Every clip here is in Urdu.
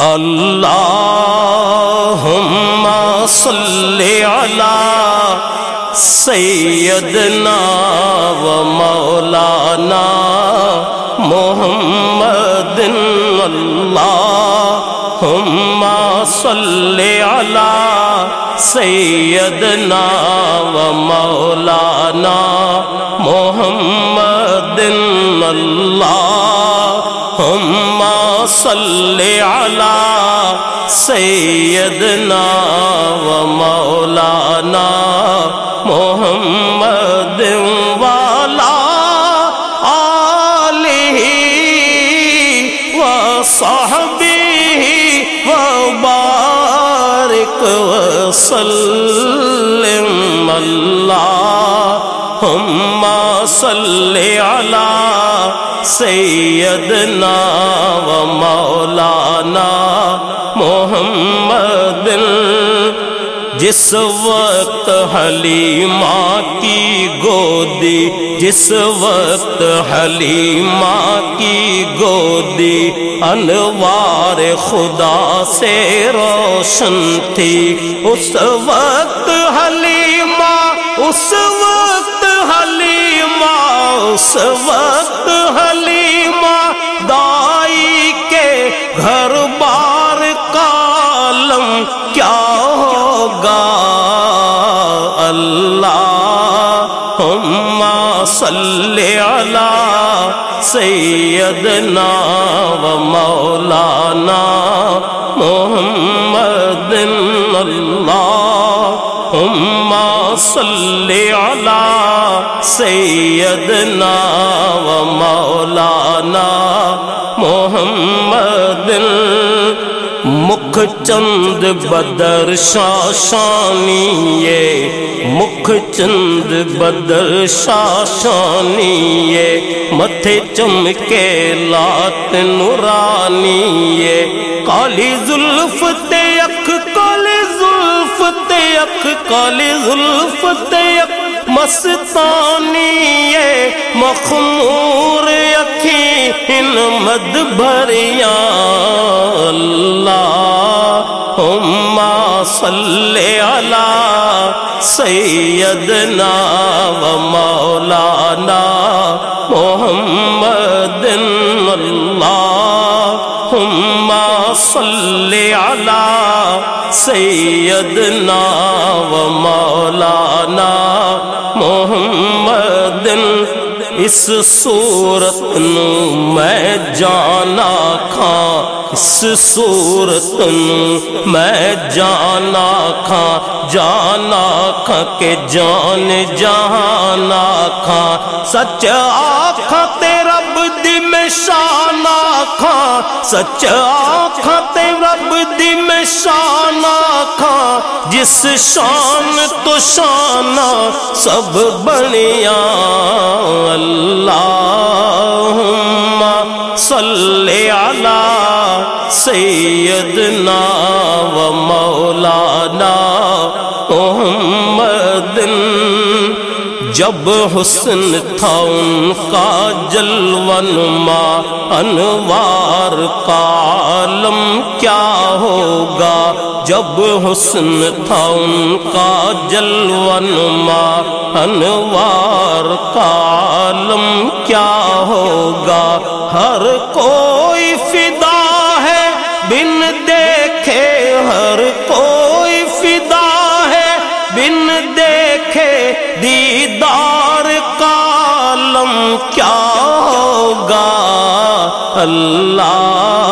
اللهم صل على سيدنا ومولانا محمد اللهم صل على سيدنا ومولانا محمد اللهم صل على سيدنا ومولانا محمد وعلى آله وصحبه وبارك وسلم اللهم صل على سيدنا ومولانا محمد، جس وقت حلیمہ کی گودی، جس وقت حلیمہ کی گودی، انوار خدا سے روشن تھی۔ اس وقت حلیمہ، اس وقت حلیمہ، اس وقت حلیمہ صلی علی سیدنا و مولانا محمد اللہم صلی علی سیدنا و مولانا محمد مکھ چند بدر شاشانی یہ مکھ چند بدر شاشانی یہ متھے چمکے لات نورانی کالی زلف تے اکھ، کالی زلف تے اکھ، کالی زلف تے اکھ۔ مستانی مخمور اکھی ان مد بھریا اللہم صلی علی سیدنا و مولانا محمد اللہم صلی علی سیدنا و مولانا اس صورت نو میں جانا کھاں، اس صورت نو میں جانا کھاں جانا کھاں کہ جان جہانا کھاں۔ سچ آکھاں تے رب دی میں شانا کھاں۔ سچ آکھاں تے رب دی میں شانا کھاں جس شان تو شانہ سب بنیا اللہ صلی علی سیدنا و مولانا محمد جب حسن تھا ان کا جلون ماں انوار کا عالم کیا ہوگا؟ جب حسن تھا ان کا جلون ماں انوار کا عالم کیا ہوگا؟ ہر کوئی دیدار کالم کیا ہوگا؟ اللہم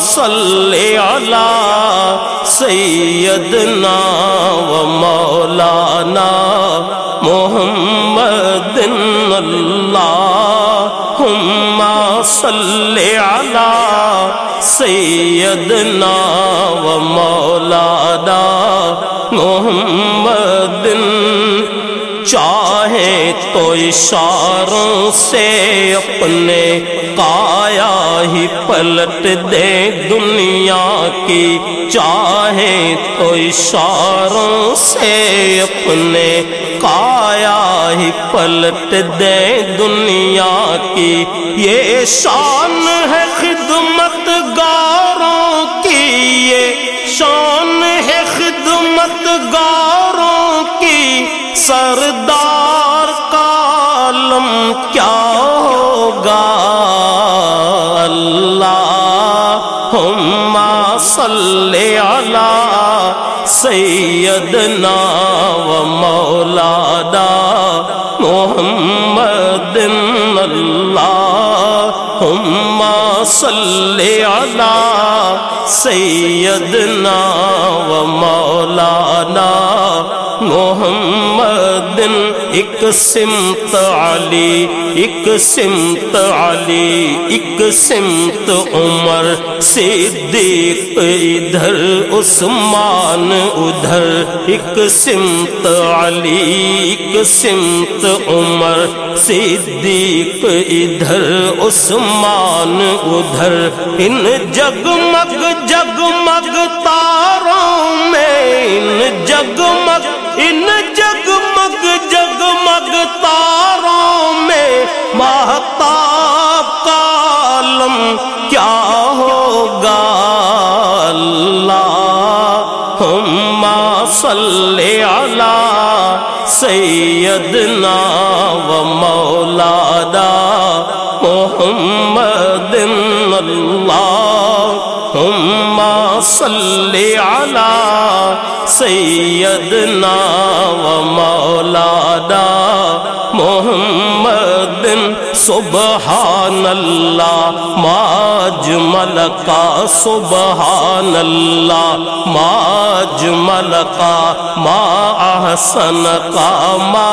صلی علی سیدنا و مولانا محمد اللہم صلی علی سیدنا و مولانا محمد چاہے تو اشاروں سے اپنے کایا ہی پلٹ دے دنیا کی۔ چاہے تو اشاروں سے اپنے کایا ہی پلٹ دے دنیا کی۔ یہ شان ہے خدمت گار صلی علی سیدنا و مولانا محمد اللہم صلی علی سیدنا و ومولانا محمد ایک سمت علی، ایک سمت علی، ایک سمت عمر، صدیق ادھر، عثمان ادھر، ایک سمت علی، ایک سمت عمر، صدیق ادھر، عثمان ادھر۔ ان جگمگ جگمگ تاروں میں، ان جگمگ ان جگمگ جگمگ تاروں میں مہتاب کالم کیا ہوگا اللہ ہم صلی علی سیدنا و مولانا محمد اللہ ہم صلی علی سیدنا و مولانا محمد سبحان اللہ ماج ملکا سبحان اللہ ماج ملکا ما احسن کا، ما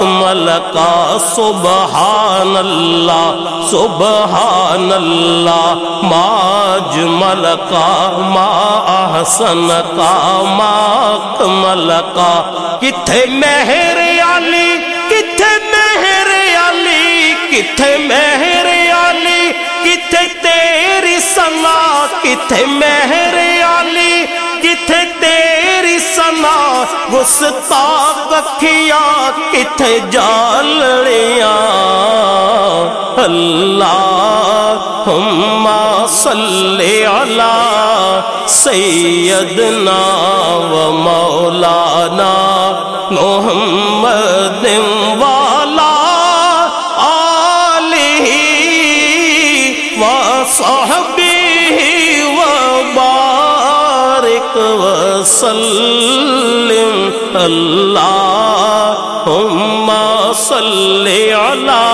ملکا سبحان اللہ سبحان اللہ ماج ملکا ما احسن کا، ما ملکا کتھے مہر علی، کتھے مہر کتھے مہر علی کتھے تیری سنا کتھے مہر علی کتھے تیری سنا گستاخ اکھیا کتھے جالڑیاں اللہ ہم صلی علی سیدنا و مولانا محمد وصحبه وبارك وسلم اللهم صل على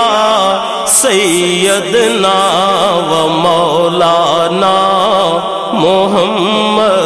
سيدنا ومولانا محمد